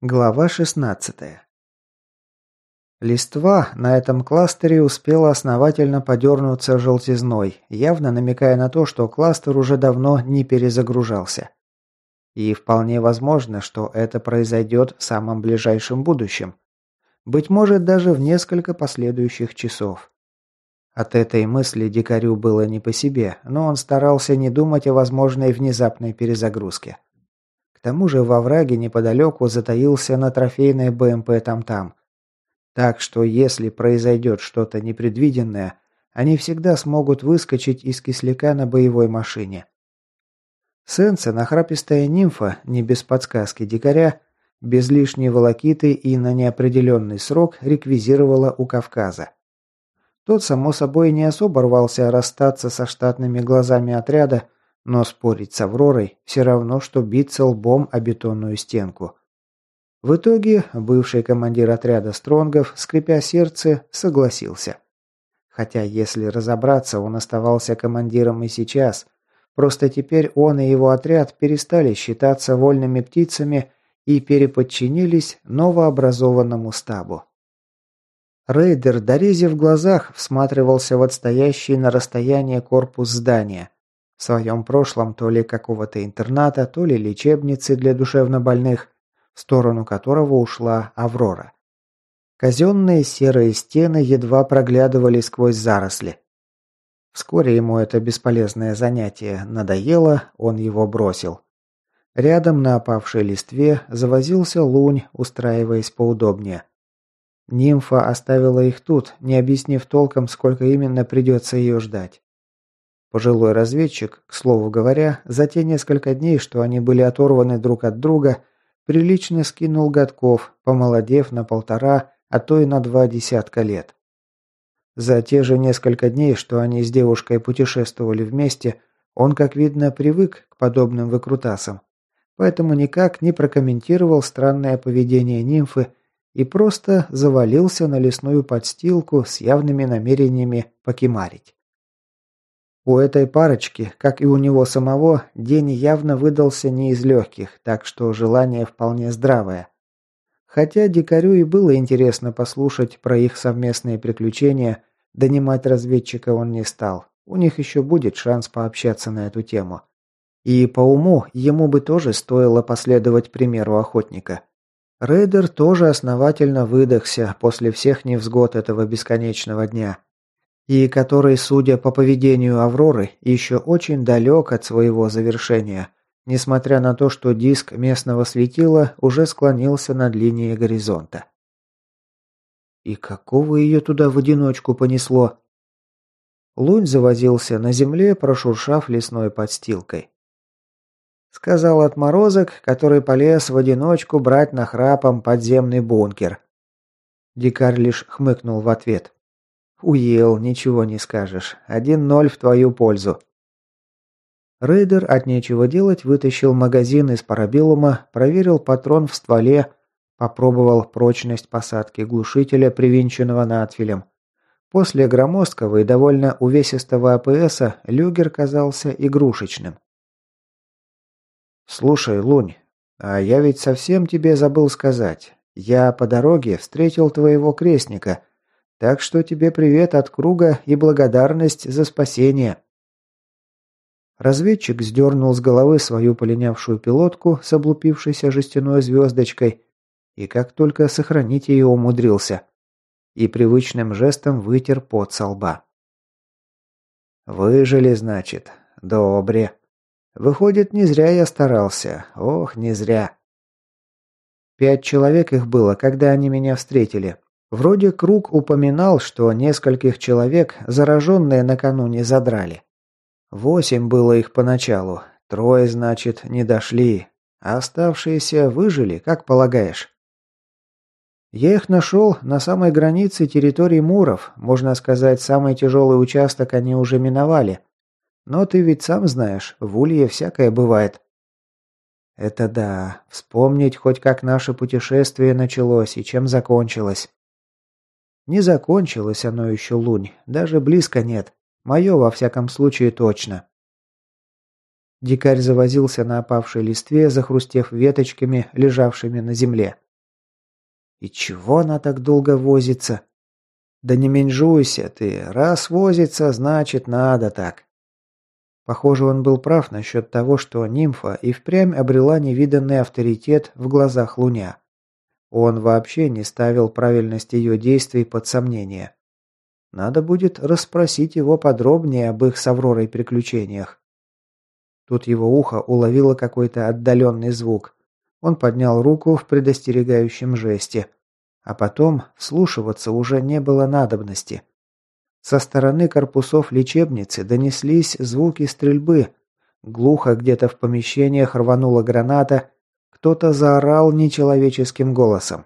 Глава 16. Листва на этом кластере успела основательно подернуться желтизной, явно намекая на то, что кластер уже давно не перезагружался. И вполне возможно, что это произойдет в самом ближайшем будущем. Быть может, даже в несколько последующих часов. От этой мысли дикарю было не по себе, но он старался не думать о возможной внезапной перезагрузке. К тому же во враге неподалеку затаился на трофейной БМП там-там. Так что если произойдет что-то непредвиденное, они всегда смогут выскочить из кисляка на боевой машине. Сенса, нахрапистая нимфа, не без подсказки дикаря, без лишней волокиты и на неопределенный срок реквизировала у Кавказа. Тот, само собой, не особо рвался расстаться со штатными глазами отряда, но спорить с Авророй все равно, что биться лбом о бетонную стенку. В итоге бывший командир отряда Стронгов, скрипя сердце, согласился. Хотя, если разобраться, он оставался командиром и сейчас. Просто теперь он и его отряд перестали считаться вольными птицами и переподчинились новообразованному стабу. Рейдер, дорезив в глазах, всматривался в отстоящий на расстоянии корпус здания – в своем прошлом то ли какого-то интерната, то ли лечебницы для душевнобольных, в сторону которого ушла Аврора. Казенные серые стены едва проглядывали сквозь заросли. Вскоре ему это бесполезное занятие надоело, он его бросил. Рядом на опавшей листве завозился лунь, устраиваясь поудобнее. Нимфа оставила их тут, не объяснив толком, сколько именно придется ее ждать. Пожилой разведчик, к слову говоря, за те несколько дней, что они были оторваны друг от друга, прилично скинул годков, помолодев на полтора, а то и на два десятка лет. За те же несколько дней, что они с девушкой путешествовали вместе, он, как видно, привык к подобным выкрутасам, поэтому никак не прокомментировал странное поведение нимфы и просто завалился на лесную подстилку с явными намерениями покемарить. У этой парочки, как и у него самого, день явно выдался не из легких, так что желание вполне здравое. Хотя дикарю и было интересно послушать про их совместные приключения, донимать разведчика он не стал. У них еще будет шанс пообщаться на эту тему. И по уму ему бы тоже стоило последовать примеру охотника. Рейдер тоже основательно выдохся после всех невзгод этого бесконечного дня и который, судя по поведению Авроры, еще очень далек от своего завершения, несмотря на то, что диск местного светила уже склонился над линией горизонта. И какого ее туда в одиночку понесло? Лунь завозился на земле, прошуршав лесной подстилкой. Сказал отморозок, который полез в одиночку брать нахрапом подземный бункер. Дикарь лишь хмыкнул в ответ. «Уел, ничего не скажешь. Один ноль в твою пользу». Рейдер от нечего делать вытащил магазин из парабеллума, проверил патрон в стволе, попробовал прочность посадки глушителя, привинченного надфилем. После громоздкого и довольно увесистого АПСа люгер казался игрушечным. «Слушай, Лунь, а я ведь совсем тебе забыл сказать. Я по дороге встретил твоего крестника, так что тебе привет от круга и благодарность за спасение». Разведчик сдернул с головы свою полинявшую пилотку с облупившейся жестяной звездочкой и как только сохранить ее умудрился. И привычным жестом вытер пот со лба. «Выжили, значит. Добре. Выходит, не зря я старался. Ох, не зря». Пять человек их было, когда они меня встретили, Вроде Круг упоминал, что нескольких человек зараженные накануне задрали. Восемь было их поначалу, трое, значит, не дошли, а оставшиеся выжили, как полагаешь? Я их нашел на самой границе территории Муров, можно сказать, самый тяжелый участок они уже миновали. Но ты ведь сам знаешь, в Улье всякое бывает. Это да, вспомнить хоть как наше путешествие началось и чем закончилось. Не закончилось оно еще, Лунь, даже близко нет. Мое, во всяком случае, точно. Дикарь завозился на опавшей листве, захрустев веточками, лежавшими на земле. И чего она так долго возится? Да не менжуйся ты, раз возится, значит надо так. Похоже, он был прав насчет того, что нимфа и впрямь обрела невиданный авторитет в глазах Луня. Он вообще не ставил правильность ее действий под сомнение. Надо будет расспросить его подробнее об их с Авророй приключениях. Тут его ухо уловило какой-то отдаленный звук. Он поднял руку в предостерегающем жесте. А потом вслушиваться уже не было надобности. Со стороны корпусов лечебницы донеслись звуки стрельбы. Глухо где-то в помещениях рванула граната. Кто-то заорал нечеловеческим голосом.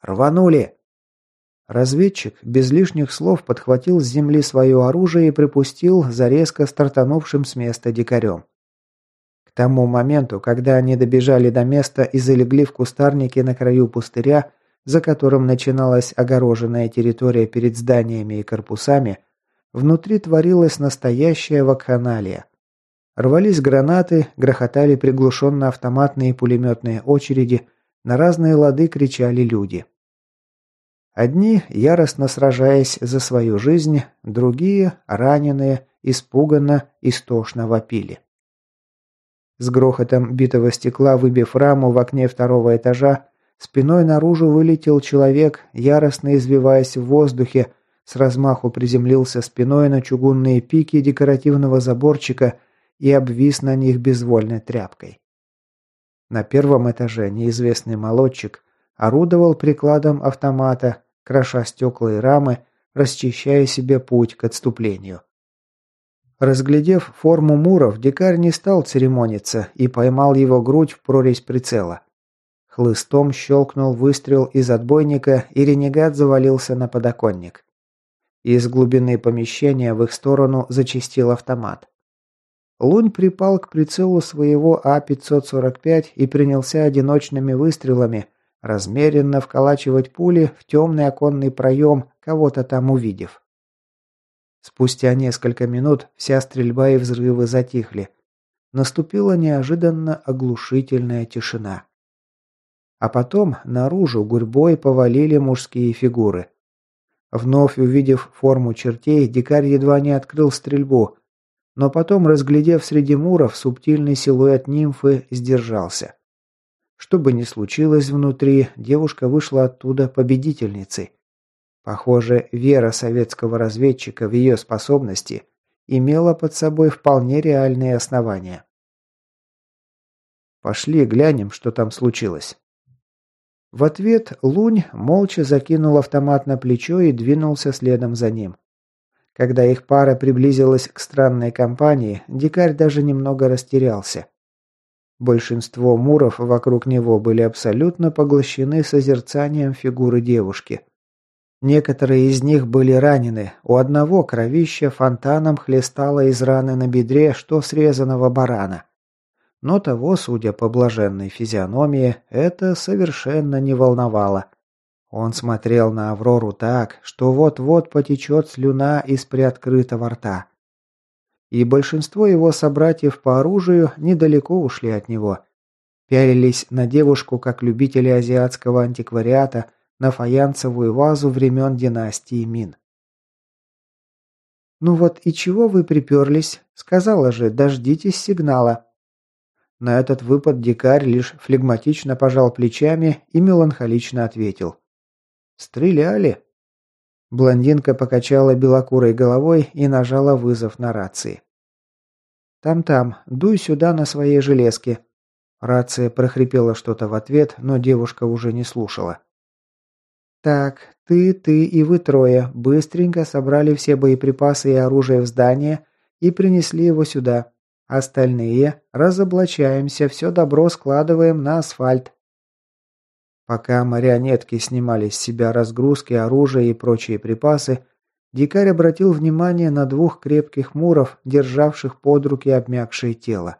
«Рванули!» Разведчик без лишних слов подхватил с земли свое оружие и припустил за резко стартанувшим с места дикарем. К тому моменту, когда они добежали до места и залегли в кустарнике на краю пустыря, за которым начиналась огороженная территория перед зданиями и корпусами, внутри творилась настоящая вакханалия. Рвались гранаты, грохотали приглушенно автоматные пулеметные очереди, на разные лады кричали люди. Одни, яростно сражаясь за свою жизнь, другие, раненые, испуганно, истошно вопили. С грохотом битого стекла, выбив раму в окне второго этажа, Спиной наружу вылетел человек, яростно извиваясь в воздухе, с размаху приземлился спиной на чугунные пики декоративного заборчика и обвис на них безвольной тряпкой. На первом этаже неизвестный молодчик орудовал прикладом автомата, кроша стекла и рамы, расчищая себе путь к отступлению. Разглядев форму Муров, дикарь не стал церемониться и поймал его грудь в прорезь прицела. Хлыстом щелкнул выстрел из отбойника, и ренегат завалился на подоконник. Из глубины помещения в их сторону зачистил автомат. Лунь припал к прицелу своего А-545 и принялся одиночными выстрелами размеренно вколачивать пули в темный оконный проем, кого-то там увидев. Спустя несколько минут вся стрельба и взрывы затихли. Наступила неожиданно оглушительная тишина. А потом наружу гурьбой повалили мужские фигуры. Вновь увидев форму чертей, дикарь едва не открыл стрельбу, но потом, разглядев среди муров субтильный силуэт нимфы, сдержался. Что бы ни случилось внутри, девушка вышла оттуда победительницей. Похоже, вера советского разведчика в ее способности имела под собой вполне реальные основания. «Пошли глянем, что там случилось». В ответ Лунь молча закинул автомат на плечо и двинулся следом за ним. Когда их пара приблизилась к странной компании, дикарь даже немного растерялся. Большинство муров вокруг него были абсолютно поглощены созерцанием фигуры девушки. Некоторые из них были ранены, у одного кровища фонтаном хлестало из раны на бедре, что срезанного барана. Но того, судя по блаженной физиономии, это совершенно не волновало. Он смотрел на Аврору так, что вот-вот потечет слюна из приоткрытого рта. И большинство его собратьев по оружию недалеко ушли от него. Пялились на девушку, как любители азиатского антиквариата, на фаянсовую вазу времен династии Мин. «Ну вот и чего вы приперлись? Сказала же, дождитесь сигнала», на этот выпад дикарь лишь флегматично пожал плечами и меланхолично ответил. «Стреляли?» Блондинка покачала белокурой головой и нажала вызов на рации. «Там-там, дуй сюда на своей железке». Рация прохрипела что-то в ответ, но девушка уже не слушала. «Так, ты, ты и вы трое быстренько собрали все боеприпасы и оружие в здание и принесли его сюда. Остальные разоблачаемся, все добро складываем на асфальт. Пока марионетки снимали с себя разгрузки, оружие и прочие припасы, дикарь обратил внимание на двух крепких муров, державших под руки обмякшее тело.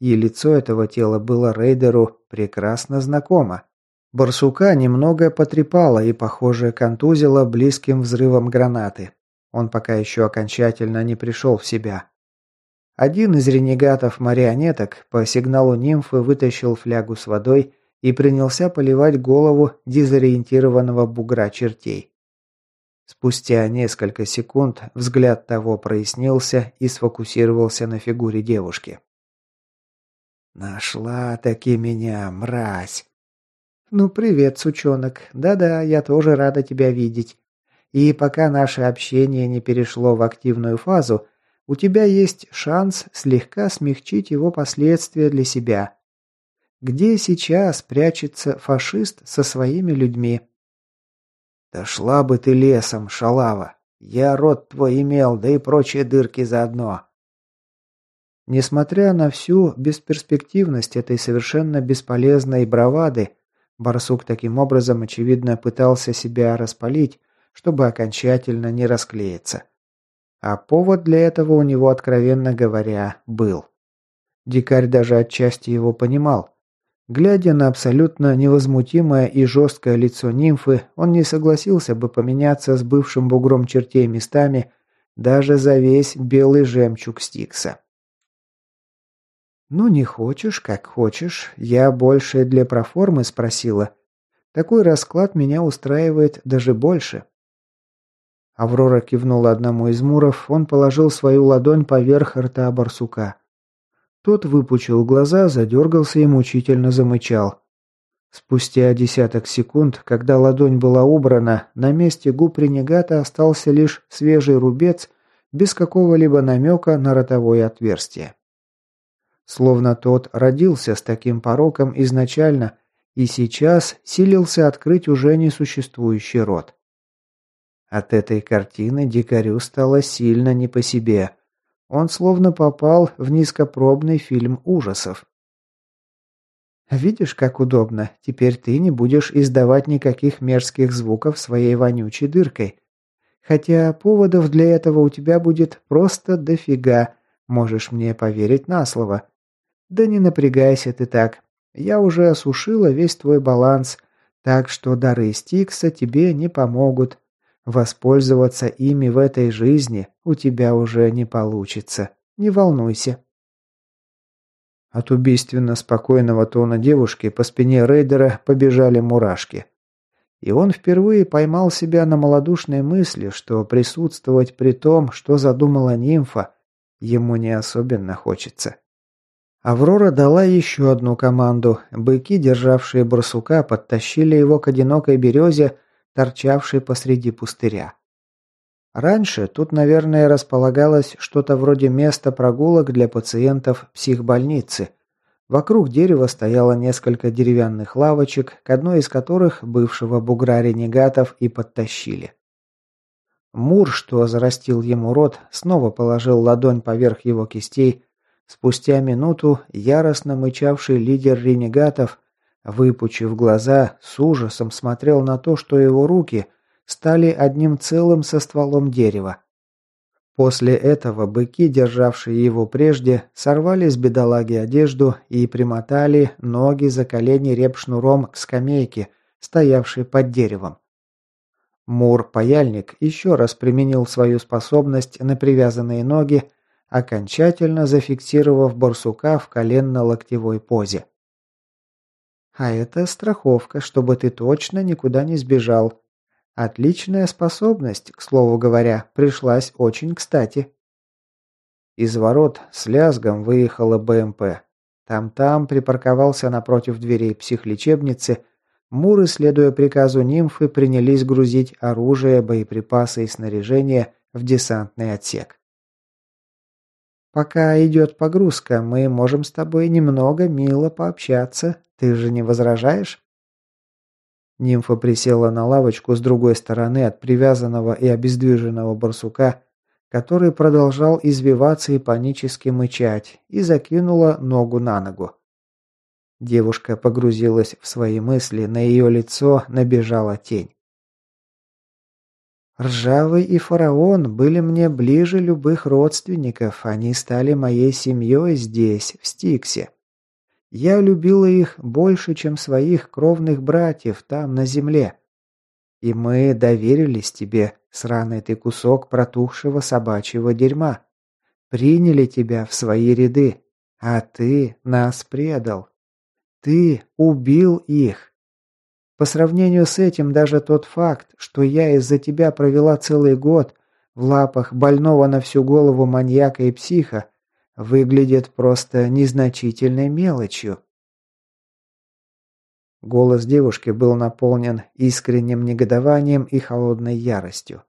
И лицо этого тела было рейдеру прекрасно знакомо. Барсука немного потрепало и, похоже, контузило близким взрывом гранаты. Он пока еще окончательно не пришел в себя. Один из ренегатов-марионеток по сигналу нимфы вытащил флягу с водой и принялся поливать голову дезориентированного бугра чертей. Спустя несколько секунд взгляд того прояснился и сфокусировался на фигуре девушки. «Нашла таки меня, мразь!» «Ну, привет, сучонок. Да-да, я тоже рада тебя видеть. И пока наше общение не перешло в активную фазу, у тебя есть шанс слегка смягчить его последствия для себя. Где сейчас прячется фашист со своими людьми?» «Да шла бы ты лесом, шалава! Я рот твой имел, да и прочие дырки заодно!» Несмотря на всю бесперспективность этой совершенно бесполезной бравады, барсук таким образом, очевидно, пытался себя распалить, чтобы окончательно не расклеиться. А повод для этого у него, откровенно говоря, был. Дикарь даже отчасти его понимал. Глядя на абсолютно невозмутимое и жесткое лицо нимфы, он не согласился бы поменяться с бывшим бугром чертей местами даже за весь белый жемчуг Стикса. «Ну, не хочешь, как хочешь. Я больше для проформы спросила. Такой расклад меня устраивает даже больше». Аврора кивнула одному из муров, он положил свою ладонь поверх рта барсука. Тот выпучил глаза, задергался и мучительно замычал. Спустя десяток секунд, когда ладонь была убрана, на месте губ ренегата остался лишь свежий рубец без какого-либо намека на ротовое отверстие. Словно тот родился с таким пороком изначально и сейчас силился открыть уже несуществующий рот. От этой картины дикарю стало сильно не по себе. Он словно попал в низкопробный фильм ужасов. «Видишь, как удобно. Теперь ты не будешь издавать никаких мерзких звуков своей вонючей дыркой. Хотя поводов для этого у тебя будет просто дофига. Можешь мне поверить на слово. Да не напрягайся ты так. Я уже осушила весь твой баланс, так что дары Стикса тебе не помогут. Воспользоваться ими в этой жизни у тебя уже не получится. Не волнуйся. От убийственно спокойного тона девушки по спине рейдера побежали мурашки. И он впервые поймал себя на малодушной мысли, что присутствовать при том, что задумала нимфа, ему не особенно хочется. Аврора дала еще одну команду. Быки, державшие барсука, подтащили его к одинокой березе, торчавшей посреди пустыря. Раньше тут, наверное, располагалось что-то вроде места прогулок для пациентов психбольницы. Вокруг дерева стояло несколько деревянных лавочек, к одной из которых бывшего бугра ренегатов и подтащили. Мур, что зарастил ему рот, снова положил ладонь поверх его кистей. Спустя минуту яростно мычавший лидер ренегатов Выпучив глаза, с ужасом смотрел на то, что его руки стали одним целым со стволом дерева. После этого быки, державшие его прежде, сорвали с бедолаги одежду и примотали ноги за колени репшнуром к скамейке, стоявшей под деревом. Мур-паяльник еще раз применил свою способность на привязанные ноги, окончательно зафиксировав барсука в коленно-локтевой позе. А это страховка, чтобы ты точно никуда не сбежал. Отличная способность, к слову говоря, пришлась очень кстати. Из ворот с лязгом выехала БМП. Там-там припарковался напротив дверей психлечебницы. Муры, следуя приказу нимфы, принялись грузить оружие, боеприпасы и снаряжение в десантный отсек. «Пока идет погрузка, мы можем с тобой немного мило пообщаться. Ты же не возражаешь?» Нимфа присела на лавочку с другой стороны от привязанного и обездвиженного барсука, который продолжал извиваться и панически мычать, и закинула ногу на ногу. Девушка погрузилась в свои мысли, на ее лицо набежала тень. Ржавый и фараон были мне ближе любых родственников, они стали моей семьей здесь, в Стиксе. Я любила их больше, чем своих кровных братьев там, на земле. И мы доверились тебе, сраный ты кусок протухшего собачьего дерьма. Приняли тебя в свои ряды, а ты нас предал. Ты убил их. По сравнению с этим, даже тот факт, что я из-за тебя провела целый год в лапах больного на всю голову маньяка и психа, выглядит просто незначительной мелочью. Голос девушки был наполнен искренним негодованием и холодной яростью.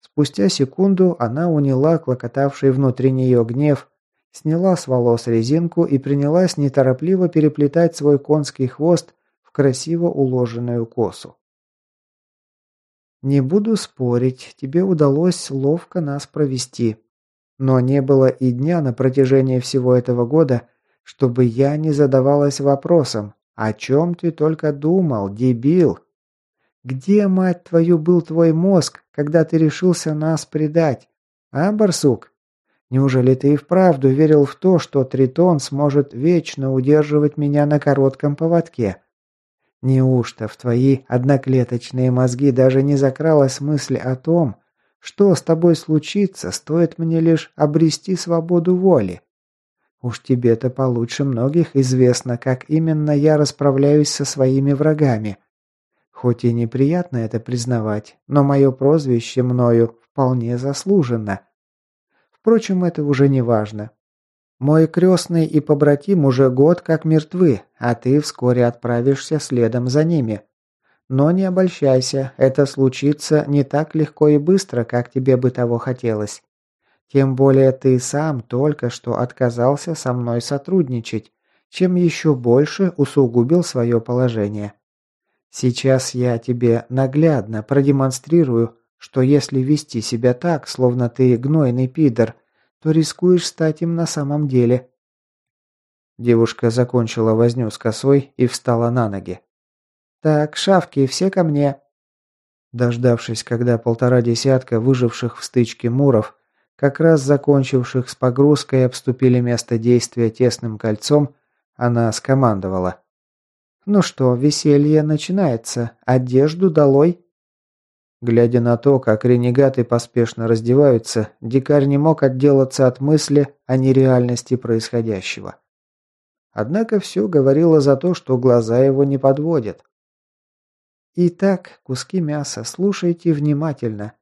Спустя секунду она уняла клокотавший внутри нее гнев, сняла с волос резинку и принялась неторопливо переплетать свой конский хвост в красиво уложенную косу. «Не буду спорить, тебе удалось ловко нас провести. Но не было и дня на протяжении всего этого года, чтобы я не задавалась вопросом, о чем ты только думал, дебил? Где, мать твою, был твой мозг, когда ты решился нас предать? А, барсук? Неужели ты и вправду верил в то, что Тритон сможет вечно удерживать меня на коротком поводке? Неужто в твои одноклеточные мозги даже не закралась мысль о том, что с тобой случится, стоит мне лишь обрести свободу воли? Уж тебе-то получше многих известно, как именно я расправляюсь со своими врагами. Хоть и неприятно это признавать, но мое прозвище мною вполне заслуженно. Впрочем, это уже не важно. Мой крестный и побратим уже год как мертвы, а ты вскоре отправишься следом за ними. Но не обольщайся, это случится не так легко и быстро, как тебе бы того хотелось. Тем более ты сам только что отказался со мной сотрудничать, чем еще больше усугубил свое положение. Сейчас я тебе наглядно продемонстрирую, что если вести себя так, словно ты гнойный пидор, то рискуешь стать им на самом деле. Девушка закончила возню с косой и встала на ноги. «Так, шавки, все ко мне!» Дождавшись, когда полтора десятка выживших в стычке муров, как раз закончивших с погрузкой, обступили место действия тесным кольцом, она скомандовала. «Ну что, веселье начинается. Одежду долой!» Глядя на то, как ренегаты поспешно раздеваются, дикарь не мог отделаться от мысли о нереальности происходящего. Однако все говорило за то, что глаза его не подводят. «Итак, куски мяса, слушайте внимательно.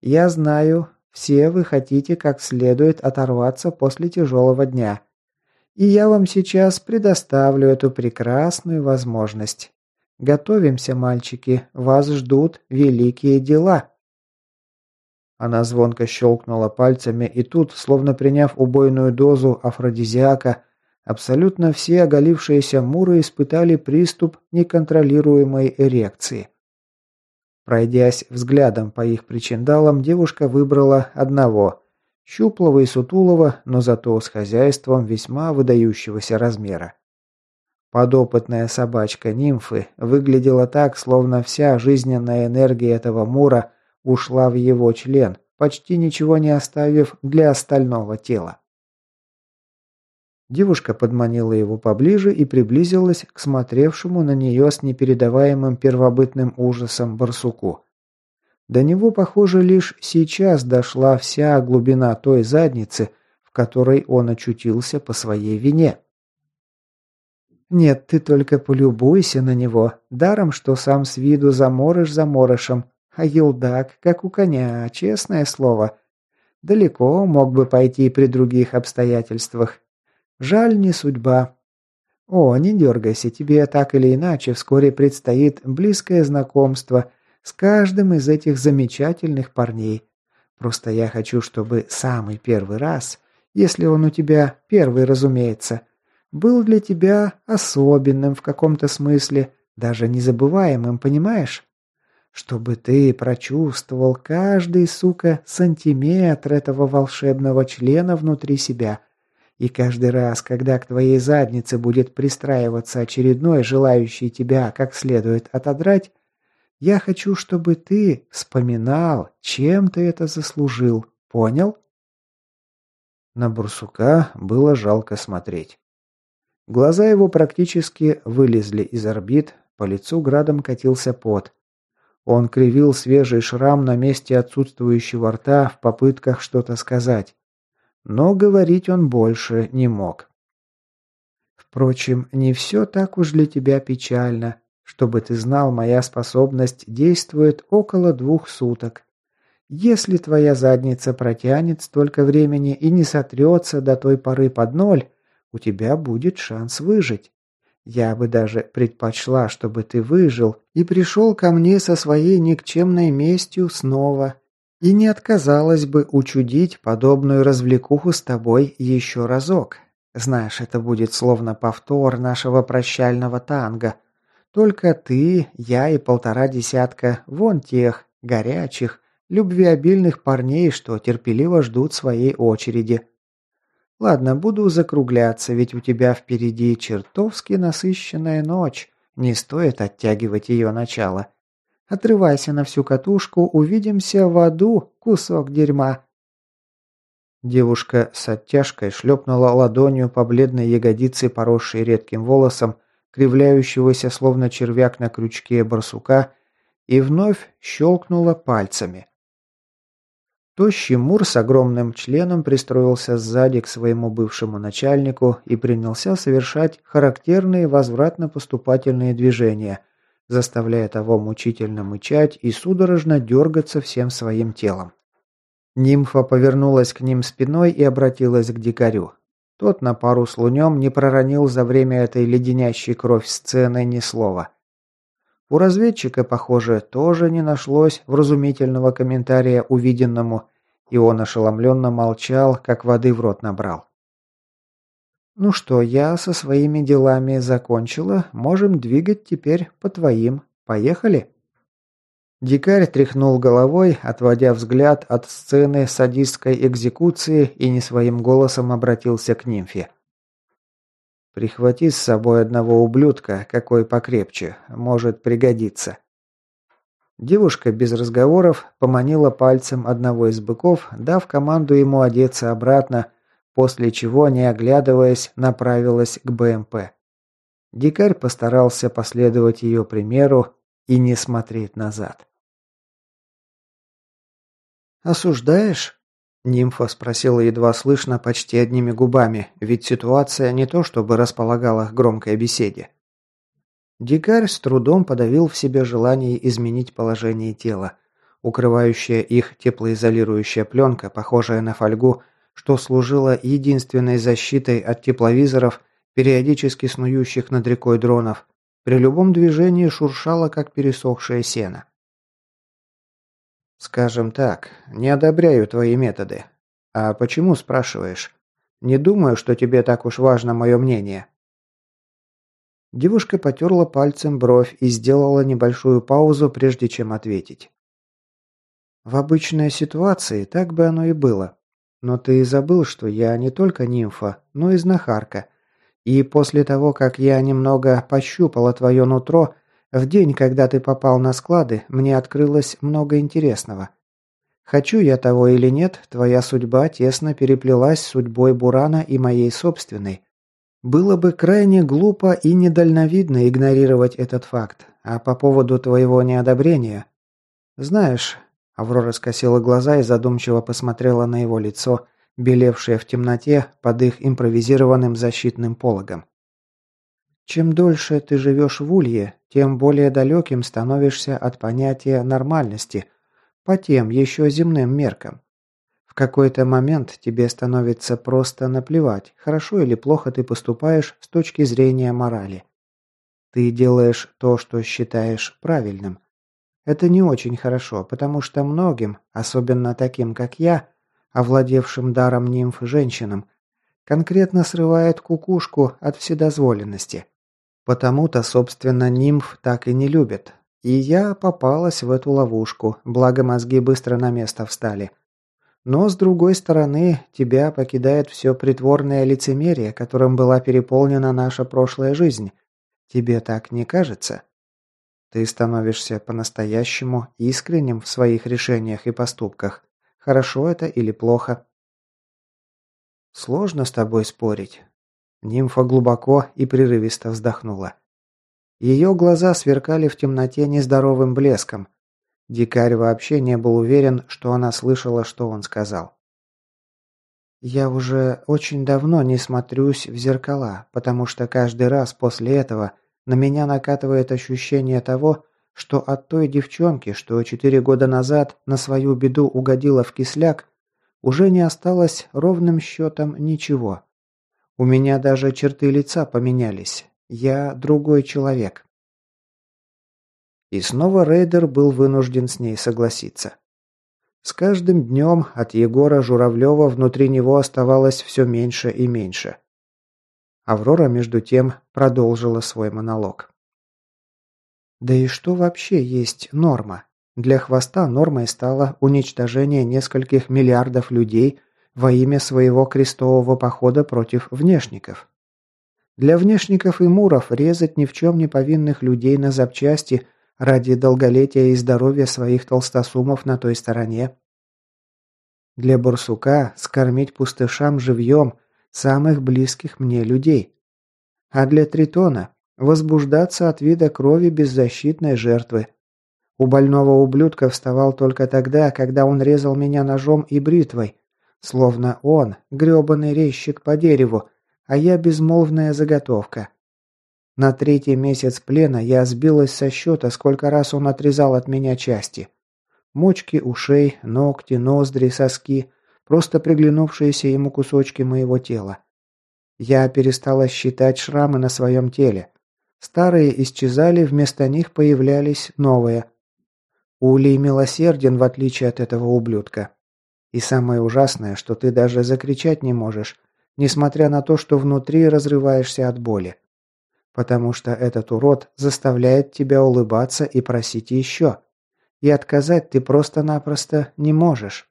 Я знаю, все вы хотите как следует оторваться после тяжелого дня. И я вам сейчас предоставлю эту прекрасную возможность. Готовимся, мальчики, вас ждут великие дела. Она звонко щелкнула пальцами, и тут, словно приняв убойную дозу афродизиака, абсолютно все оголившиеся муры испытали приступ неконтролируемой эрекции. Пройдясь взглядом по их причиндалам, девушка выбрала одного – щуплого и сутулого, но зато с хозяйством весьма выдающегося размера. Подопытная собачка нимфы выглядела так, словно вся жизненная энергия этого мура ушла в его член, почти ничего не оставив для остального тела. Девушка подманила его поближе и приблизилась к смотревшему на нее с непередаваемым первобытным ужасом барсуку. До него, похоже, лишь сейчас дошла вся глубина той задницы, в которой он очутился по своей вине. Нет, ты только полюбуйся на него, даром, что сам с виду заморыш заморышем, а елдак, как у коня, честное слово. Далеко мог бы пойти при других обстоятельствах. Жаль, не судьба. О, не дергайся, тебе так или иначе вскоре предстоит близкое знакомство с каждым из этих замечательных парней. Просто я хочу, чтобы самый первый раз, если он у тебя первый, разумеется, был для тебя особенным в каком-то смысле, даже незабываемым, понимаешь? Чтобы ты прочувствовал каждый, сука, сантиметр этого волшебного члена внутри себя. И каждый раз, когда к твоей заднице будет пристраиваться очередной, желающий тебя как следует отодрать, я хочу, чтобы ты вспоминал, чем ты это заслужил. Понял? На Бурсука было жалко смотреть. Глаза его практически вылезли из орбит, по лицу градом катился пот. Он кривил свежий шрам на месте отсутствующего рта в попытках что-то сказать. Но говорить он больше не мог. Впрочем, не все так уж для тебя печально. Чтобы ты знал, моя способность действует около двух суток. Если твоя задница протянет столько времени и не сотрется до той поры под ноль, у тебя будет шанс выжить. Я бы даже предпочла, чтобы ты выжил и пришел ко мне со своей никчемной местью снова. И не отказалась бы учудить подобную развлекуху с тобой еще разок. Знаешь, это будет словно повтор нашего прощального танго. Только ты, я и полтора десятка вон тех, горячих, любвеобильных парней, что терпеливо ждут своей очереди. Ладно, буду закругляться, ведь у тебя впереди чертовски насыщенная ночь. Не стоит оттягивать ее начало. Отрывайся на всю катушку, увидимся в аду, кусок дерьма. Девушка с оттяжкой шлепнула ладонью по бледной ягодице, поросшей редким волосом, кривляющегося, словно червяк на крючке барсука, и вновь щелкнула пальцами. Тощий Мур с огромным членом пристроился сзади к своему бывшему начальнику и принялся совершать характерные возвратно-поступательные движения, заставляя того мучительно мычать и судорожно дергаться всем своим телом. Нимфа повернулась к ним спиной и обратилась к дикарю. Тот на пару с лунем не проронил за время этой леденящей кровь сцены ни слова. У разведчика, похоже, тоже не нашлось вразумительного комментария увиденному, и он ошеломленно молчал, как воды в рот набрал. «Ну что, я со своими делами закончила, можем двигать теперь по твоим. Поехали?» Дикарь тряхнул головой, отводя взгляд от сцены садистской экзекуции и не своим голосом обратился к нимфе. Прихвати с собой одного ублюдка, какой покрепче, может пригодиться. Девушка без разговоров поманила пальцем одного из быков, дав команду ему одеться обратно, после чего, не оглядываясь, направилась к БМП. Дикарь постарался последовать ее примеру и не смотреть назад. «Осуждаешь?» Нимфа спросила едва слышно, почти одними губами, ведь ситуация не то чтобы располагала к громкой беседе. Дикарь с трудом подавил в себе желание изменить положение тела. Укрывающая их теплоизолирующая пленка, похожая на фольгу, что служила единственной защитой от тепловизоров, периодически снующих над рекой дронов, при любом движении шуршала, как пересохшее сено. «Скажем так, не одобряю твои методы. А почему, спрашиваешь? Не думаю, что тебе так уж важно мое мнение». Девушка потерла пальцем бровь и сделала небольшую паузу, прежде чем ответить. «В обычной ситуации так бы оно и было. Но ты забыл, что я не только нимфа, но и знахарка. И после того, как я немного пощупала твое нутро, в день, когда ты попал на склады, мне открылось много интересного. Хочу я того или нет, твоя судьба тесно переплелась с судьбой Бурана и моей собственной. Было бы крайне глупо и недальновидно игнорировать этот факт. А по поводу твоего неодобрения... Знаешь, Аврора скосила глаза и задумчиво посмотрела на его лицо, белевшее в темноте под их импровизированным защитным пологом. Чем дольше ты живешь в Улье, тем более далеким становишься от понятия нормальности, по тем еще земным меркам. В какой-то момент тебе становится просто наплевать, хорошо или плохо ты поступаешь с точки зрения морали. Ты делаешь то, что считаешь правильным. Это не очень хорошо, потому что многим, особенно таким, как я, овладевшим даром нимф женщинам, конкретно срывает кукушку от вседозволенности. Потому-то, собственно, нимф так и не любят. И я попалась в эту ловушку, благо мозги быстро на место встали. Но, с другой стороны, тебя покидает все притворное лицемерие, которым была переполнена наша прошлая жизнь. Тебе так не кажется? Ты становишься по-настоящему искренним в своих решениях и поступках. Хорошо это или плохо? Сложно с тобой спорить. Нимфа глубоко и прерывисто вздохнула. Ее глаза сверкали в темноте нездоровым блеском. Дикарь вообще не был уверен, что она слышала, что он сказал. Я уже очень давно не смотрюсь в зеркала, потому что каждый раз после этого на меня накатывает ощущение того, что от той девчонки, что четыре года назад на свою беду угодила в кисляк, уже не осталось ровным счетом ничего. У меня даже черты лица поменялись. Я другой человек. И снова рейдер был вынужден с ней согласиться. С каждым днем от Егора Журавлева внутри него оставалось все меньше и меньше. Аврора, между тем, продолжила свой монолог. Да и что вообще есть норма? Для хвоста нормой стало уничтожение нескольких миллиардов людей во имя своего крестового похода против внешников. Для внешников и муров резать ни в чем не повинных людей на запчасти ради долголетия и здоровья своих толстосумов на той стороне. Для барсука скормить пустышам живьем самых близких мне людей. А для тритона возбуждаться от вида крови беззащитной жертвы. У больного ублюдка вставал только тогда, когда он резал меня ножом и бритвой, словно он грёбаный резчик по дереву, а я безмолвная заготовка. На третий месяц плена я сбилась со счета, сколько раз он отрезал от меня части. Мочки ушей, ногти, ноздри, соски, просто приглянувшиеся ему кусочки моего тела. Я перестала считать шрамы на своем теле. Старые исчезали, вместо них появлялись новые. Улей милосерден, в отличие от этого ублюдка. И самое ужасное, что ты даже закричать не можешь, несмотря на то, что внутри разрываешься от боли потому что этот урод заставляет тебя улыбаться и просить еще. И отказать ты просто-напросто не можешь.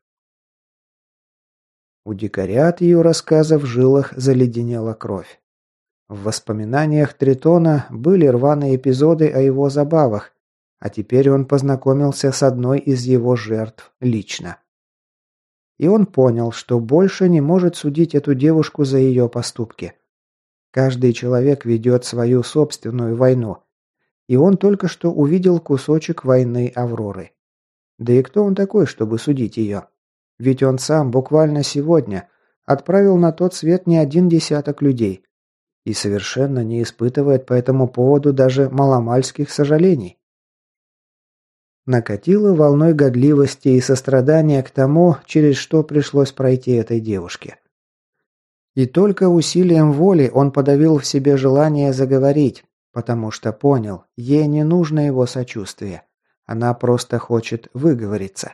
У дикаря от ее рассказа в жилах заледенела кровь. В воспоминаниях Тритона были рваные эпизоды о его забавах, а теперь он познакомился с одной из его жертв лично. И он понял, что больше не может судить эту девушку за ее поступки – Каждый человек ведет свою собственную войну. И он только что увидел кусочек войны Авроры. Да и кто он такой, чтобы судить ее? Ведь он сам буквально сегодня отправил на тот свет не один десяток людей. И совершенно не испытывает по этому поводу даже маломальских сожалений. Накатило волной годливости и сострадания к тому, через что пришлось пройти этой девушке. И только усилием воли он подавил в себе желание заговорить, потому что понял, ей не нужно его сочувствие. Она просто хочет выговориться.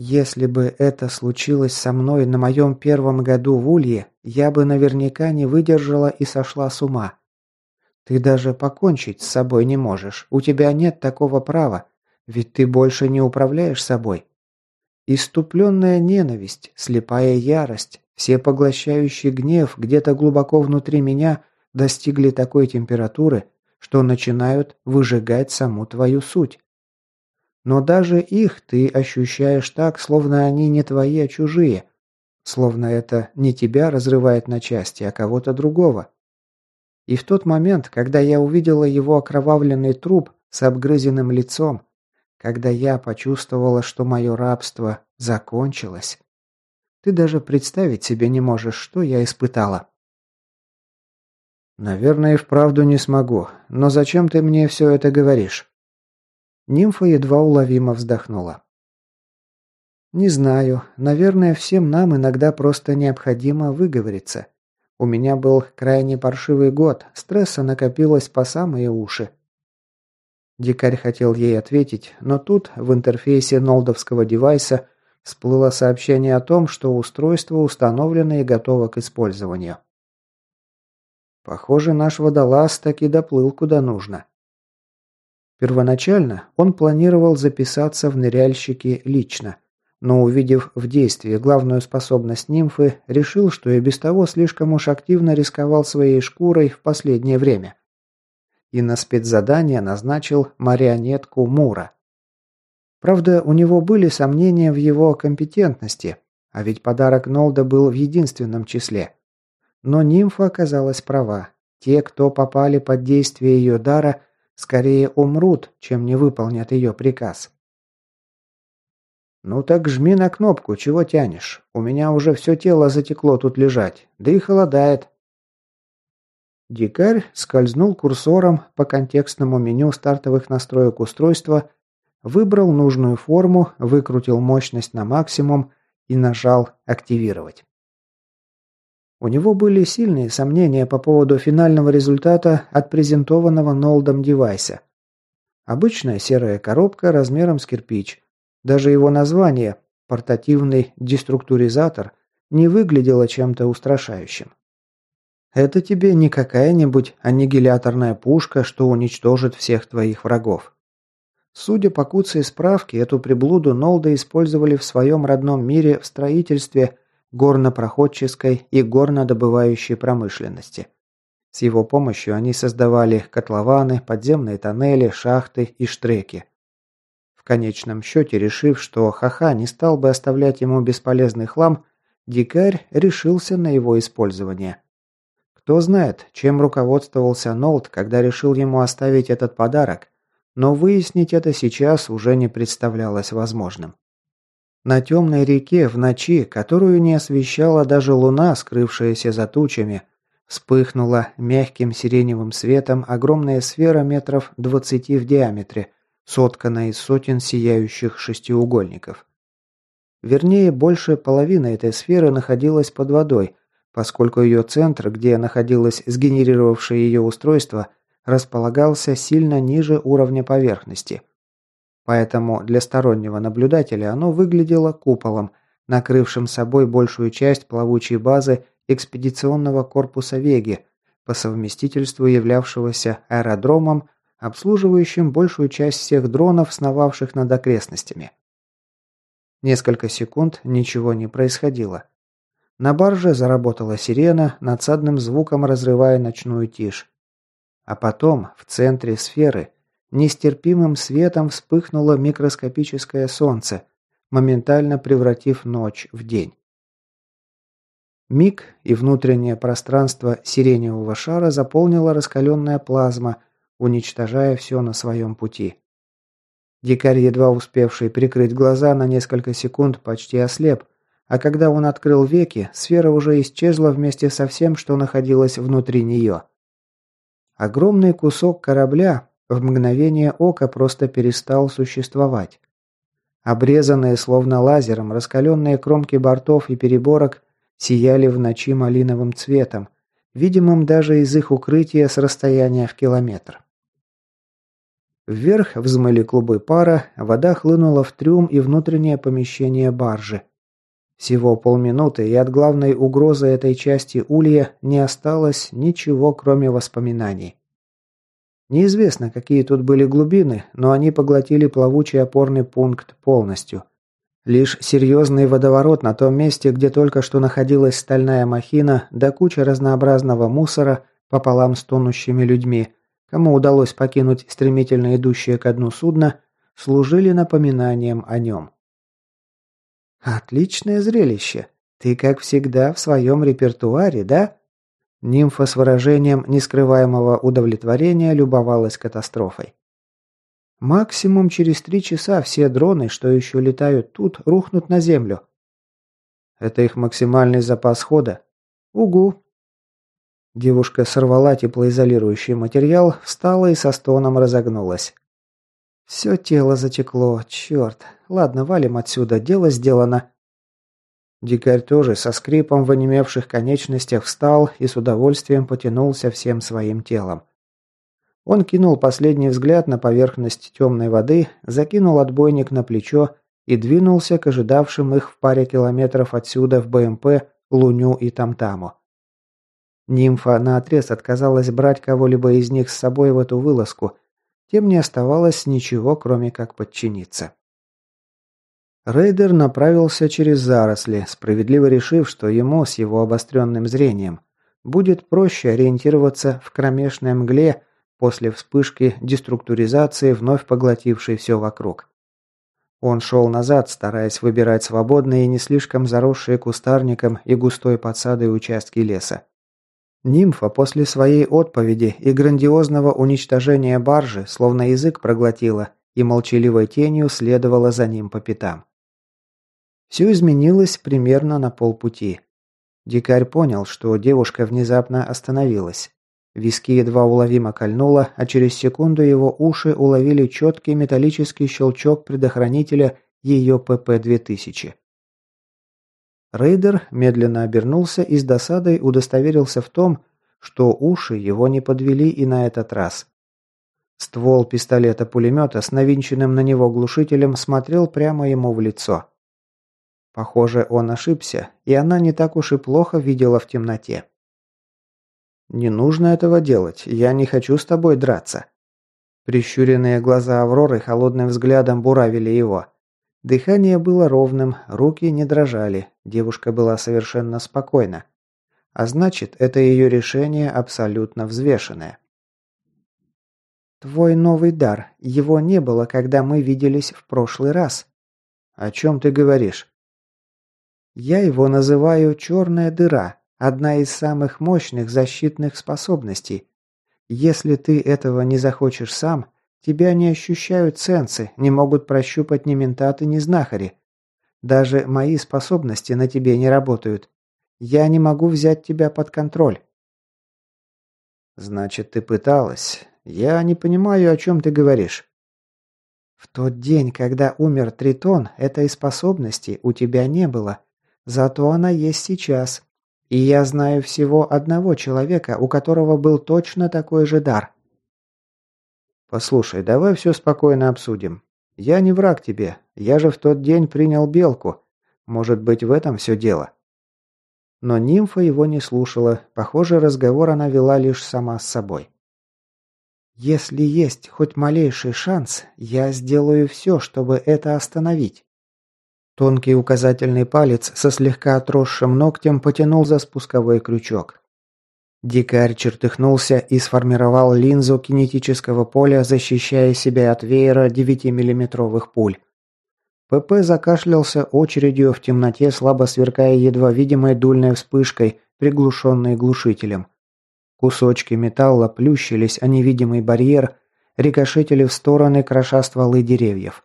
Если бы это случилось со мной на моем первом году в Улье, я бы наверняка не выдержала и сошла с ума. Ты даже покончить с собой не можешь. У тебя нет такого права, ведь ты больше не управляешь собой. Иступленная ненависть, слепая ярость, Всепоглощающий гнев где-то глубоко внутри меня достигли такой температуры, что начинают выжигать саму твою суть. Но даже их ты ощущаешь так, словно они не твои, а чужие. Словно это не тебя разрывает на части, а кого-то другого. И в тот момент, когда я увидела его окровавленный труп с обгрызенным лицом, когда я почувствовала, что мое рабство закончилось, ты даже представить себе не можешь, что я испытала. Наверное, и вправду не смогу. Но зачем ты мне все это говоришь? Нимфа едва уловимо вздохнула. Не знаю. Наверное, всем нам иногда просто необходимо выговориться. У меня был крайне паршивый год, стресса накопилось по самые уши. Дикарь хотел ей ответить, но тут в интерфейсе нолдовского девайса всплыло сообщение о том, что устройство установлено и готово к использованию. Похоже, наш водолаз таки доплыл куда нужно. Первоначально он планировал записаться в ныряльщики лично, но увидев в действии главную способность нимфы, решил, что и без того слишком уж активно рисковал своей шкурой в последнее время. И на спецзадание назначил марионетку Мура. Правда, у него были сомнения в его компетентности, а ведь подарок Нолда был в единственном числе. Но нимфа оказалась права. Те, кто попали под действие ее дара, скорее умрут, чем не выполнят ее приказ. «Ну так жми на кнопку, чего тянешь? У меня уже все тело затекло тут лежать, да и холодает». Дикарь скользнул курсором по контекстному меню стартовых настроек устройства, выбрал нужную форму, выкрутил мощность на максимум и нажал «Активировать». У него были сильные сомнения по поводу финального результата от презентованного Нолдом девайса. Обычная серая коробка размером с кирпич. Даже его название «портативный деструктуризатор» не выглядело чем-то устрашающим. Это тебе не какая-нибудь аннигиляторная пушка, что уничтожит всех твоих врагов. Судя по куцей справке, эту приблуду Нолда использовали в своем родном мире в строительстве горнопроходческой и горнодобывающей промышленности. С его помощью они создавали котлованы, подземные тоннели, шахты и штреки. В конечном счете, решив, что Хаха не стал бы оставлять ему бесполезный хлам, дикарь решился на его использование – кто знает, чем руководствовался Нолт, когда решил ему оставить этот подарок, но выяснить это сейчас уже не представлялось возможным. На темной реке в ночи, которую не освещала даже луна, скрывшаяся за тучами, вспыхнула мягким сиреневым светом огромная сфера метров двадцати в диаметре, сотканная из сотен сияющих шестиугольников. Вернее, больше половины этой сферы находилась под водой, поскольку ее центр, где находилось сгенерировавшее ее устройство, располагался сильно ниже уровня поверхности. Поэтому для стороннего наблюдателя оно выглядело куполом, накрывшим собой большую часть плавучей базы экспедиционного корпуса Веги, по совместительству являвшегося аэродромом, обслуживающим большую часть всех дронов, сновавших над окрестностями. Несколько секунд ничего не происходило. На барже заработала сирена, надсадным звуком разрывая ночную тишь. А потом, в центре сферы, нестерпимым светом вспыхнуло микроскопическое солнце, моментально превратив ночь в день. Миг, и внутреннее пространство сиреневого шара заполнила раскаленная плазма, уничтожая все на своем пути. Дикарь, едва успевший прикрыть глаза на несколько секунд, почти ослеп – а когда он открыл веки, сфера уже исчезла вместе со всем, что находилось внутри нее. Огромный кусок корабля в мгновение ока просто перестал существовать. Обрезанные словно лазером раскаленные кромки бортов и переборок сияли в ночи малиновым цветом, видимым даже из их укрытия с расстояния в километр. Вверх взмыли клубы пара, вода хлынула в трюм и внутреннее помещение баржи. Всего полминуты, и от главной угрозы этой части улья не осталось ничего, кроме воспоминаний. Неизвестно, какие тут были глубины, но они поглотили плавучий опорный пункт полностью. Лишь серьезный водоворот на том месте, где только что находилась стальная махина, да куча разнообразного мусора пополам с тонущими людьми, кому удалось покинуть стремительно идущее ко дну судно, служили напоминанием о нем. «Отличное зрелище. Ты, как всегда, в своем репертуаре, да?» Нимфа с выражением нескрываемого удовлетворения любовалась катастрофой. «Максимум через три часа все дроны, что еще летают тут, рухнут на землю». «Это их максимальный запас хода?» «Угу». Девушка сорвала теплоизолирующий материал, встала и со стоном разогнулась. Все тело затекло, черт. Ладно, валим отсюда, дело сделано. Дикарь тоже со скрипом в онемевших конечностях встал и с удовольствием потянулся всем своим телом. Он кинул последний взгляд на поверхность темной воды, закинул отбойник на плечо и двинулся к ожидавшим их в паре километров отсюда в БМП Луню и Тамтаму. Нимфа наотрез отказалась брать кого-либо из них с собой в эту вылазку – тем не оставалось ничего, кроме как подчиниться. Рейдер направился через заросли, справедливо решив, что ему с его обостренным зрением будет проще ориентироваться в кромешной мгле после вспышки деструктуризации, вновь поглотившей все вокруг. Он шел назад, стараясь выбирать свободные и не слишком заросшие кустарником и густой подсадой участки леса. Нимфа после своей отповеди и грандиозного уничтожения баржи словно язык проглотила и молчаливой тенью следовала за ним по пятам. Все изменилось примерно на полпути. Дикарь понял, что девушка внезапно остановилась. Виски едва уловимо кольнуло, а через секунду его уши уловили четкий металлический щелчок предохранителя ее ПП-2000. Рейдер медленно обернулся и с досадой удостоверился в том, что уши его не подвели и на этот раз. Ствол пистолета-пулемета с навинченным на него глушителем смотрел прямо ему в лицо. Похоже, он ошибся, и она не так уж и плохо видела в темноте. «Не нужно этого делать, я не хочу с тобой драться». Прищуренные глаза Авроры холодным взглядом буравили его. Дыхание было ровным, руки не дрожали, девушка была совершенно спокойна. А значит, это ее решение абсолютно взвешенное. «Твой новый дар. Его не было, когда мы виделись в прошлый раз». «О чем ты говоришь?» «Я его называю «черная дыра», одна из самых мощных защитных способностей. Если ты этого не захочешь сам, Тебя не ощущают сенсы, не могут прощупать ни ментаты, ни знахари. Даже мои способности на тебе не работают. Я не могу взять тебя под контроль». «Значит, ты пыталась. Я не понимаю, о чем ты говоришь». «В тот день, когда умер Тритон, этой способности у тебя не было. Зато она есть сейчас. И я знаю всего одного человека, у которого был точно такой же дар. «Послушай, давай все спокойно обсудим. Я не враг тебе. Я же в тот день принял белку. Может быть, в этом все дело». Но нимфа его не слушала. Похоже, разговор она вела лишь сама с собой. «Если есть хоть малейший шанс, я сделаю все, чтобы это остановить». Тонкий указательный палец со слегка отросшим ногтем потянул за спусковой крючок. Дикарь чертыхнулся и сформировал линзу кинетического поля, защищая себя от веера 9-миллиметровых пуль. ПП закашлялся очередью в темноте, слабо сверкая едва видимой дульной вспышкой, приглушенной глушителем. Кусочки металла плющились о невидимый барьер, рикошетили в стороны, кроша стволы деревьев.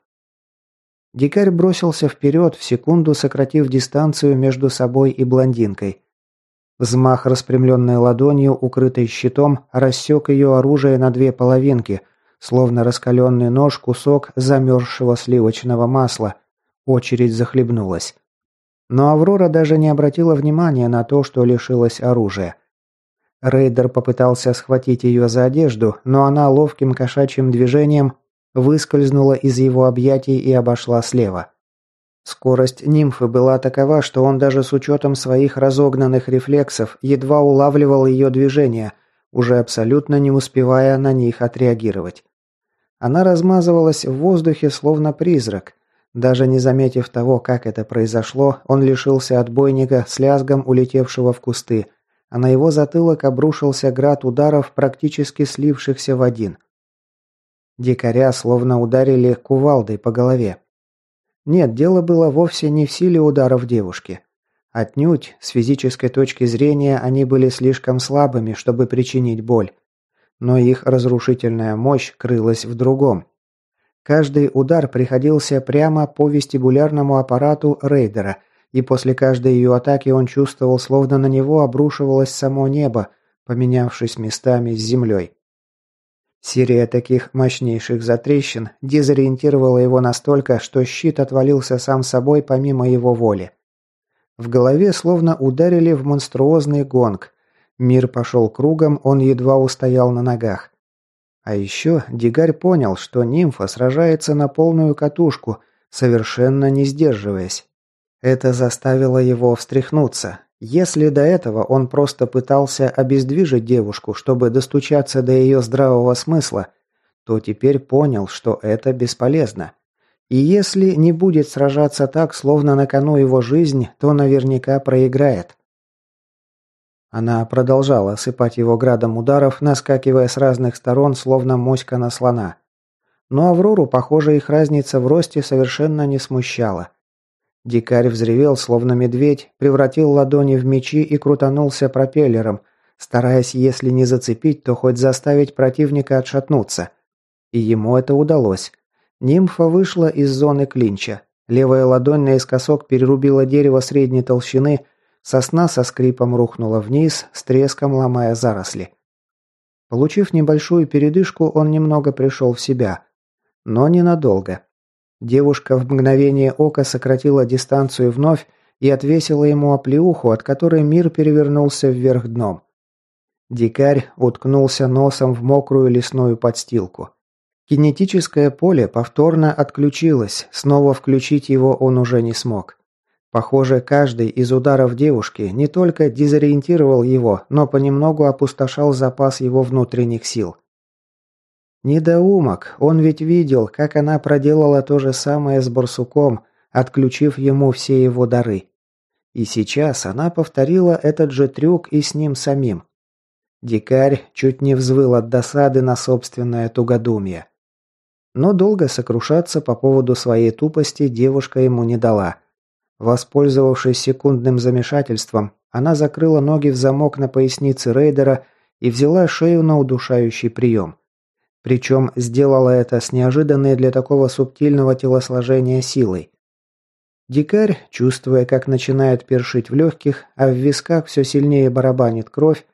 Дикарь бросился вперед, в секунду сократив дистанцию между собой и блондинкой. Взмах распрямленной ладонью, укрытой щитом, рассек ее оружие на две половинки, словно раскаленный нож кусок замерзшего сливочного масла. Очередь захлебнулась. Но Аврора даже не обратила внимания на то, что лишилась оружия. Рейдер попытался схватить ее за одежду, но она ловким кошачьим движением выскользнула из его объятий и обошла слева. Скорость нимфы была такова, что он даже с учетом своих разогнанных рефлексов едва улавливал ее движения, уже абсолютно не успевая на них отреагировать. Она размазывалась в воздухе, словно призрак. Даже не заметив того, как это произошло, он лишился отбойника с лязгом улетевшего в кусты, а на его затылок обрушился град ударов, практически слившихся в один. Дикаря словно ударили кувалдой по голове. Нет, дело было вовсе не в силе ударов девушки. Отнюдь, с физической точки зрения, они были слишком слабыми, чтобы причинить боль. Но их разрушительная мощь крылась в другом. Каждый удар приходился прямо по вестибулярному аппарату рейдера, и после каждой ее атаки он чувствовал, словно на него обрушивалось само небо, поменявшись местами с землей. Серия таких мощнейших затрещин дезориентировала его настолько, что щит отвалился сам собой помимо его воли. В голове словно ударили в монструозный гонг. Мир пошел кругом, он едва устоял на ногах. А еще Дигарь понял, что нимфа сражается на полную катушку, совершенно не сдерживаясь. Это заставило его встряхнуться, если до этого он просто пытался обездвижить девушку, чтобы достучаться до ее здравого смысла, то теперь понял, что это бесполезно. И если не будет сражаться так, словно на кону его жизнь, то наверняка проиграет. Она продолжала осыпать его градом ударов, наскакивая с разных сторон, словно моська на слона. Но Аврору, похоже, их разница в росте совершенно не смущала. Дикарь взревел, словно медведь, превратил ладони в мечи и крутанулся пропеллером, стараясь, если не зацепить, то хоть заставить противника отшатнуться. И ему это удалось. Нимфа вышла из зоны клинча. Левая ладонь наискосок перерубила дерево средней толщины, сосна со скрипом рухнула вниз, с треском ломая заросли. Получив небольшую передышку, он немного пришел в себя. Но ненадолго. Девушка в мгновение ока сократила дистанцию вновь и отвесила ему оплеуху, от которой мир перевернулся вверх дном. Дикарь уткнулся носом в мокрую лесную подстилку. Кинетическое поле повторно отключилось, снова включить его он уже не смог. Похоже, каждый из ударов девушки не только дезориентировал его, но понемногу опустошал запас его внутренних сил. Недоумок, он ведь видел, как она проделала то же самое с барсуком, отключив ему все его дары. И сейчас она повторила этот же трюк и с ним самим. Дикарь чуть не взвыл от досады на собственное тугодумие. Но долго сокрушаться по поводу своей тупости девушка ему не дала – Воспользовавшись секундным замешательством, она закрыла ноги в замок на пояснице рейдера и взяла шею на удушающий прием. Причем сделала это с неожиданной для такого субтильного телосложения силой. Дикарь, чувствуя, как начинает першить в легких, а в висках все сильнее барабанит кровь,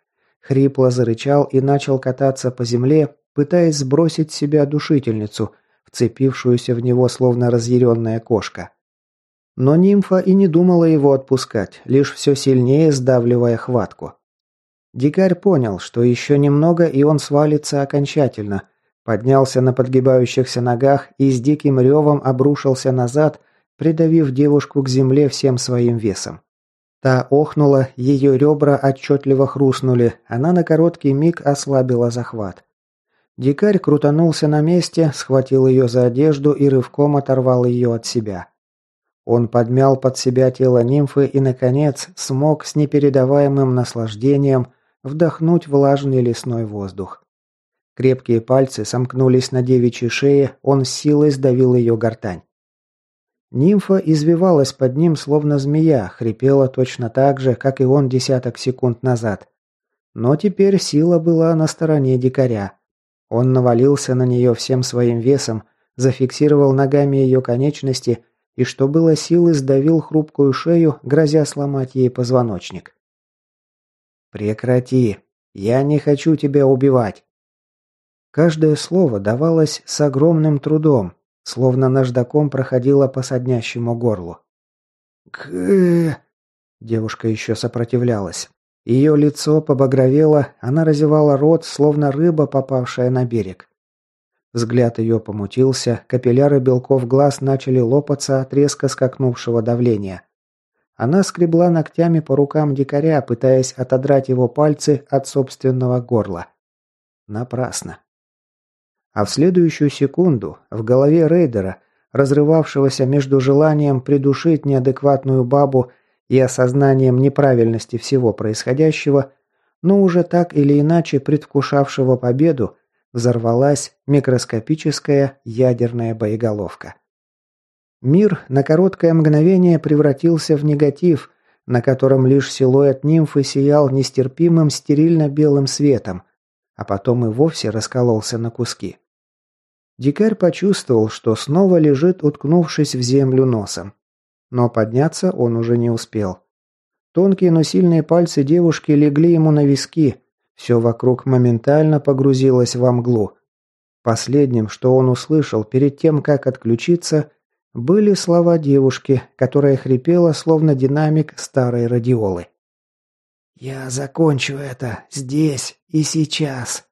хрипло зарычал и начал кататься по земле, пытаясь сбросить с себя душительницу, вцепившуюся в него словно разъяренная кошка. Но нимфа и не думала его отпускать, лишь все сильнее сдавливая хватку. Дикарь понял, что еще немного и он свалится окончательно, поднялся на подгибающихся ногах и с диким ревом обрушился назад, придавив девушку к земле всем своим весом. Та охнула, ее ребра отчетливо хрустнули, она на короткий миг ослабила захват. Дикарь крутанулся на месте, схватил ее за одежду и рывком оторвал ее от себя. Он подмял под себя тело нимфы и, наконец, смог с непередаваемым наслаждением вдохнуть влажный лесной воздух. Крепкие пальцы сомкнулись на девичьей шее, он силой сдавил ее гортань. Нимфа извивалась под ним, словно змея, хрипела точно так же, как и он десяток секунд назад. Но теперь сила была на стороне дикаря. Он навалился на нее всем своим весом, зафиксировал ногами ее конечности и что было силы сдавил хрупкую шею, грозя сломать ей позвоночник. «Прекрати! Я не хочу тебя убивать!» Каждое слово давалось с огромным трудом, словно наждаком проходило по соднящему горлу. к Девушка еще сопротивлялась. Ее лицо побагровело, она разевала рот, словно рыба, попавшая на берег. Взгляд ее помутился, капилляры белков глаз начали лопаться от резко скакнувшего давления. Она скребла ногтями по рукам дикаря, пытаясь отодрать его пальцы от собственного горла. Напрасно. А в следующую секунду в голове рейдера, разрывавшегося между желанием придушить неадекватную бабу и осознанием неправильности всего происходящего, но уже так или иначе предвкушавшего победу, взорвалась микроскопическая ядерная боеголовка. Мир на короткое мгновение превратился в негатив, на котором лишь силуэт нимфы сиял нестерпимым стерильно-белым светом, а потом и вовсе раскололся на куски. Дикарь почувствовал, что снова лежит, уткнувшись в землю носом. Но подняться он уже не успел. Тонкие, но сильные пальцы девушки легли ему на виски, все вокруг моментально погрузилось во мглу. Последним, что он услышал перед тем, как отключиться, были слова девушки, которая хрипела, словно динамик старой радиолы. «Я закончу это здесь и сейчас».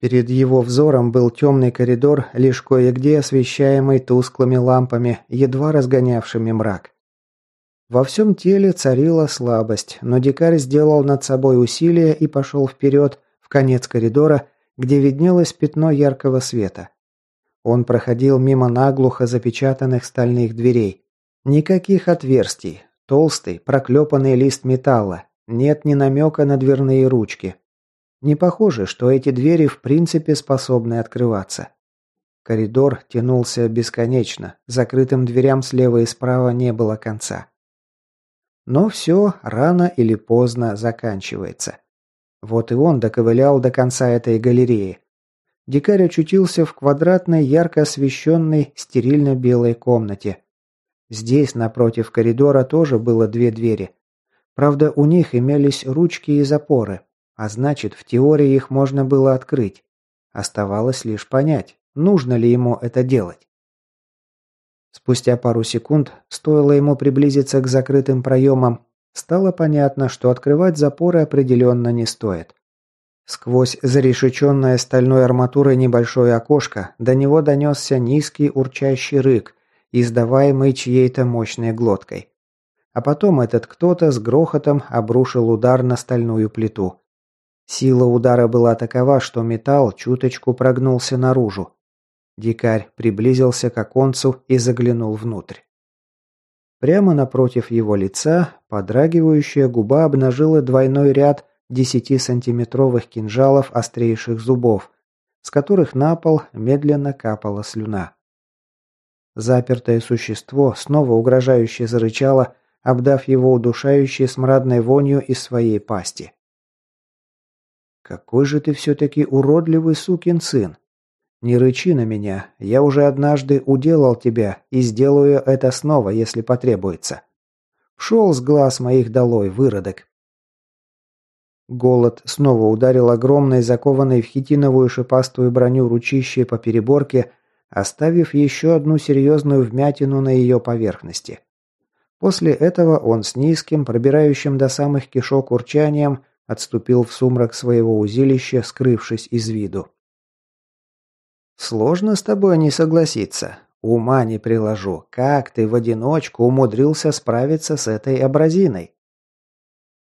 Перед его взором был темный коридор, лишь кое-где освещаемый тусклыми лампами, едва разгонявшими мрак. Во всем теле царила слабость, но дикарь сделал над собой усилие и пошел вперед, в конец коридора, где виднелось пятно яркого света. Он проходил мимо наглухо запечатанных стальных дверей. Никаких отверстий. Толстый, проклепанный лист металла. Нет ни намека на дверные ручки. Не похоже, что эти двери в принципе способны открываться. Коридор тянулся бесконечно. Закрытым дверям слева и справа не было конца. Но все рано или поздно заканчивается. Вот и он доковылял до конца этой галереи. Дикарь очутился в квадратной, ярко освещенной, стерильно-белой комнате. Здесь, напротив коридора, тоже было две двери. Правда, у них имелись ручки и запоры, а значит, в теории их можно было открыть. Оставалось лишь понять, нужно ли ему это делать. Спустя пару секунд, стоило ему приблизиться к закрытым проемам, стало понятно, что открывать запоры определенно не стоит. Сквозь зарешеченное стальной арматурой небольшое окошко до него донесся низкий урчащий рык, издаваемый чьей-то мощной глоткой. А потом этот кто-то с грохотом обрушил удар на стальную плиту. Сила удара была такова, что металл чуточку прогнулся наружу. Дикарь приблизился к оконцу и заглянул внутрь. Прямо напротив его лица подрагивающая губа обнажила двойной ряд 10-сантиметровых кинжалов острейших зубов, с которых на пол медленно капала слюна. Запертое существо снова угрожающе зарычало, обдав его удушающей смрадной вонью из своей пасти. «Какой же ты все-таки уродливый сукин сын! Не рычи на меня, я уже однажды уделал тебя и сделаю это снова, если потребуется. Шел с глаз моих долой, выродок!» Голод снова ударил огромной, закованной в хитиновую шипастую броню ручищей по переборке, оставив еще одну серьезную вмятину на ее поверхности. После этого он с низким, пробирающим до самых кишок урчанием, отступил в сумрак своего узилища, скрывшись из виду. «Сложно с тобой не согласиться. Ума не приложу. Как ты в одиночку умудрился справиться с этой абразиной?»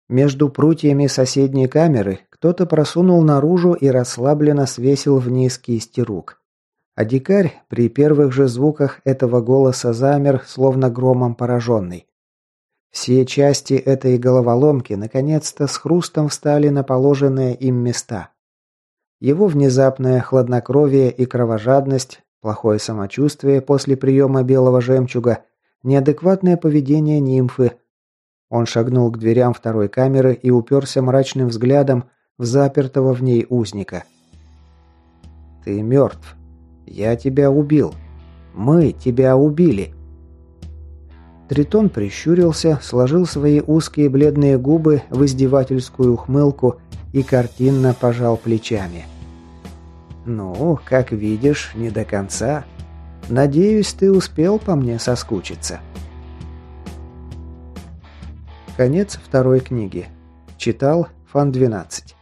Между прутьями соседней камеры кто-то просунул наружу и расслабленно свесил вниз кисти рук. А дикарь при первых же звуках этого голоса замер, словно громом пораженный. Все части этой головоломки наконец-то с хрустом встали на положенные им места. Его внезапное хладнокровие и кровожадность, плохое самочувствие после приема белого жемчуга, неадекватное поведение нимфы – он шагнул к дверям второй камеры и уперся мрачным взглядом в запертого в ней узника. «Ты мертв. Я тебя убил. Мы тебя убили». Тритон прищурился, сложил свои узкие бледные губы в издевательскую ухмылку и картинно пожал плечами. «Ну, как видишь, не до конца. Надеюсь, ты успел по мне соскучиться». Конец второй книги. Читал Фан 12.